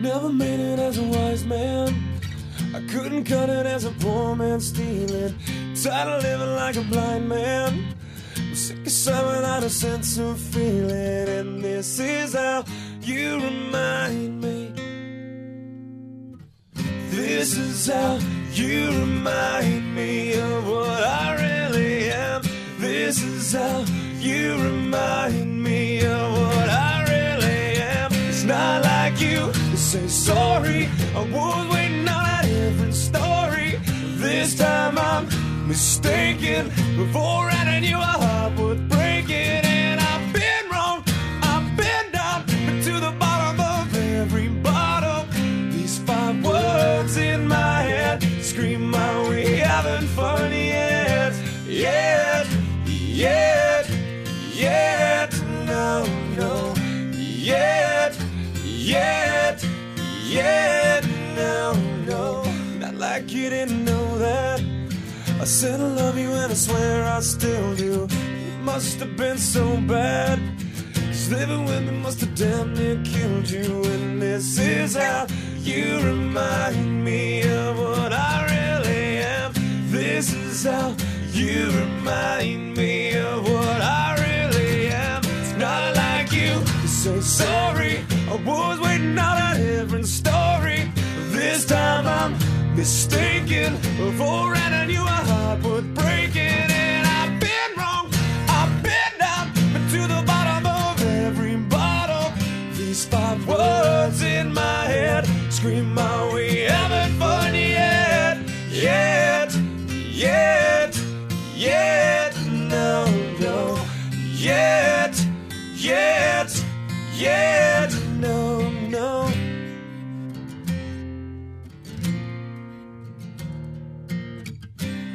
Never made it as a wise man. I couldn't cut it as a poor man stealing. Tired of living like a blind man. I'm sick of sight without a sense of feeling. And this is how you remind me. This is how you say sorry. I was waiting on a different story. This time I'm mistaken. Before I knew a heart would break it, and I've been wrong. I've been down to the bottom of every bottle. These five words in my head scream my we having fun yet, yet, yet, yet, no, no. Not like you didn't know that. I said I love you and I swear I still do. It must have been so bad. Living with me must have damn near killed you. And this is how you remind me of what I really am. This is how you remind me of what I really am. It's not like you to say sorry. I'm mistaken. Before I knew a heart would break it. And I've been wrong. I've been down to the bottom of every bottle. These five words in my head scream my we haven't fun yet. Yet, yet, yet, no, no. Yet, yet, yet,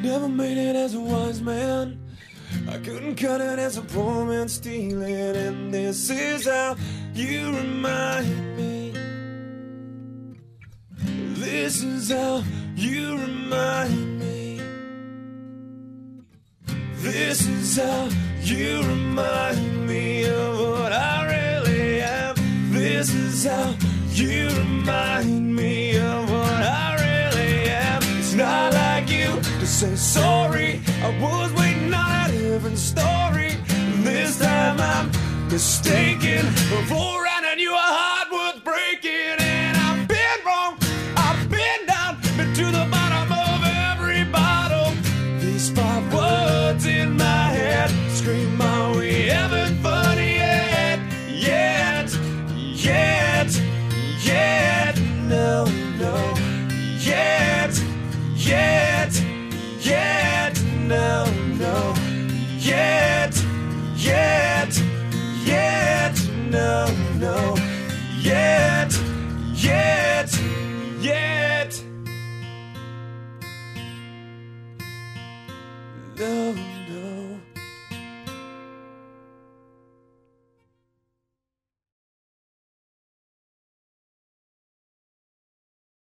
Never made it as a wise man. I couldn't cut it as a poor man stealing. And this is how you remind me. This is how you remind me. This is how you remind me of what I really am. This is how say sorry. I was waiting on a different story. This time I'm mistaken. Before No, yet, yet, yet. No.